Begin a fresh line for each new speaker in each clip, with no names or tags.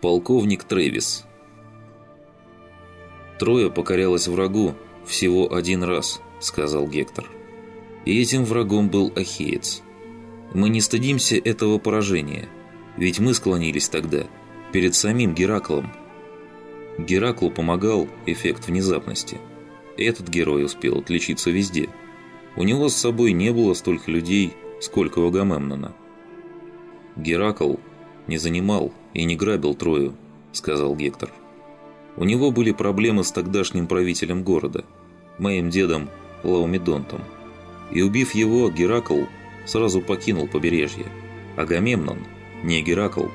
Полковник Трэвис. Трое покорялось врагу всего один раз, сказал Гектор. И этим врагом был Ахеец. Мы не стыдимся этого поражения, ведь мы склонились тогда перед самим Гераклом. Гераклу помогал эффект внезапности. Этот герой успел отличиться везде. У него с собой не было столько людей, сколько у Агамемнона. Геракл не занимал и не грабил Трою», – сказал Гектор. «У него были проблемы с тогдашним правителем города, моим дедом Лаумедонтом. И убив его, Геракл сразу покинул побережье. Агамемнон, не Геракл.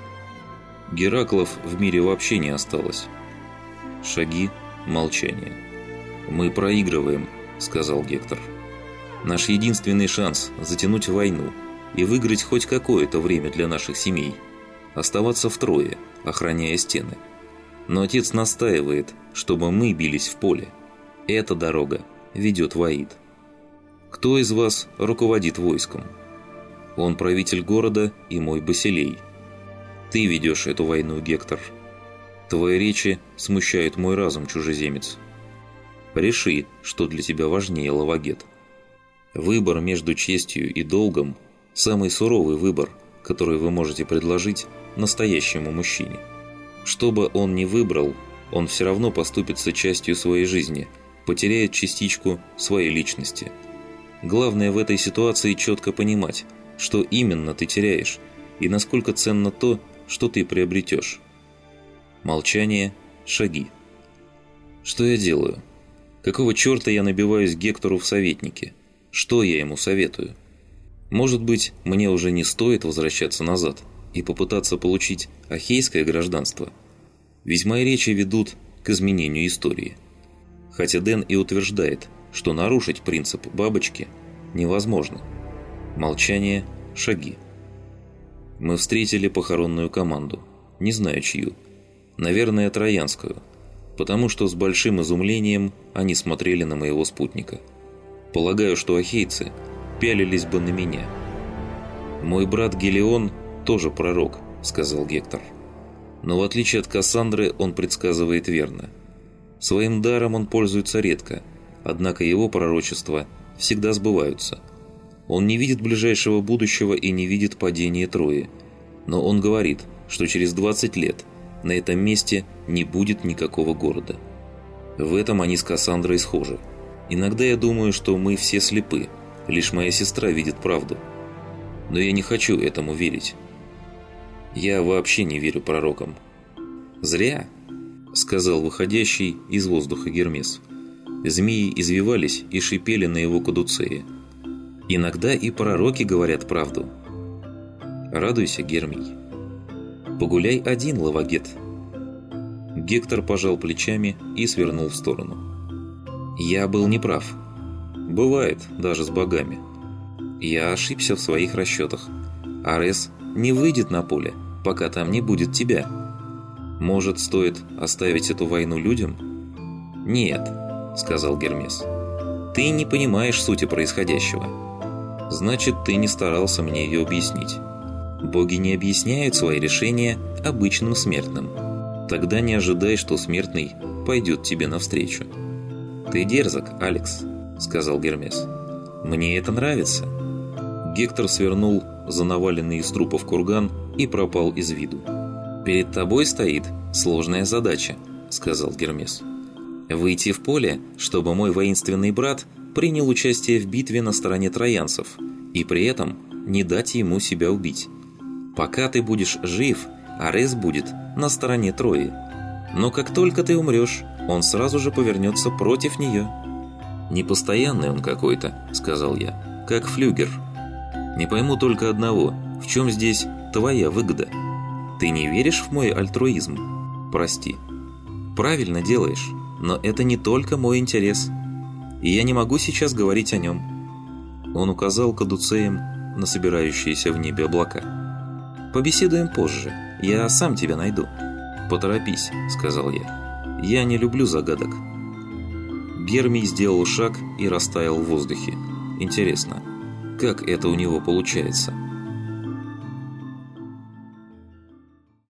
Гераклов в мире вообще не осталось. Шаги, молчание. «Мы проигрываем», – сказал Гектор. «Наш единственный шанс – затянуть войну и выиграть хоть какое-то время для наших семей – оставаться втрое, охраняя стены. Но отец настаивает, чтобы мы бились в поле. Эта дорога ведет в Аид. Кто из вас руководит войском? Он правитель города и мой Басилей. Ты ведешь эту войну, Гектор. Твои речи смущают мой разум, чужеземец. Реши, что для тебя важнее, Лавагет. Выбор между честью и долгом – самый суровый выбор, который вы можете предложить настоящему мужчине. Что бы он ни выбрал, он все равно поступится частью своей жизни, потеряет частичку своей личности. Главное в этой ситуации четко понимать, что именно ты теряешь и насколько ценно то, что ты приобретешь. Молчание, шаги. Что я делаю? Какого черта я набиваюсь Гектору в советнике? Что я ему советую? Может быть, мне уже не стоит возвращаться назад – и попытаться получить ахейское гражданство, ведь мои речи ведут к изменению истории. Хотя Дэн и утверждает, что нарушить принцип бабочки невозможно. Молчание, шаги. Мы встретили похоронную команду, не знаю чью, наверное, троянскую, потому что с большим изумлением они смотрели на моего спутника. Полагаю, что ахейцы пялились бы на меня. Мой брат Гелион – тоже пророк», — сказал Гектор. «Но в отличие от Кассандры, он предсказывает верно. Своим даром он пользуется редко, однако его пророчества всегда сбываются. Он не видит ближайшего будущего и не видит падения Трои, но он говорит, что через 20 лет на этом месте не будет никакого города. В этом они с Кассандрой схожи. Иногда я думаю, что мы все слепы, лишь моя сестра видит правду. Но я не хочу этому верить. Я вообще не верю пророкам». «Зря», — сказал выходящий из воздуха Гермес. Змеи извивались и шипели на его кадуцее. «Иногда и пророки говорят правду». «Радуйся, Гермий». «Погуляй один, Лавагет». Гектор пожал плечами и свернул в сторону. «Я был неправ. Бывает, даже с богами. Я ошибся в своих расчетах. Арес не выйдет на поле, пока там не будет тебя. Может, стоит оставить эту войну людям? Нет, сказал Гермес. Ты не понимаешь сути происходящего. Значит, ты не старался мне ее объяснить. Боги не объясняют свои решения обычным смертным. Тогда не ожидай, что смертный пойдет тебе навстречу. «Ты дерзок, Алекс», — сказал Гермес. «Мне это нравится». Гектор свернул за наваленный из трупов курган и пропал из виду. «Перед тобой стоит сложная задача», — сказал Гермес. «Выйти в поле, чтобы мой воинственный брат принял участие в битве на стороне троянцев и при этом не дать ему себя убить. Пока ты будешь жив, Арес будет на стороне Трои. Но как только ты умрешь, он сразу же повернется против нее». «Непостоянный он какой-то», — сказал я, — «как флюгер». Не пойму только одного, в чем здесь твоя выгода? Ты не веришь в мой альтруизм? Прости. Правильно делаешь, но это не только мой интерес. И я не могу сейчас говорить о нем. Он указал кадуцеем на собирающиеся в небе облака. Побеседуем позже, я сам тебя найду. Поторопись, сказал я. Я не люблю загадок. Гермий сделал шаг и растаял в воздухе. Интересно, как это у него получается?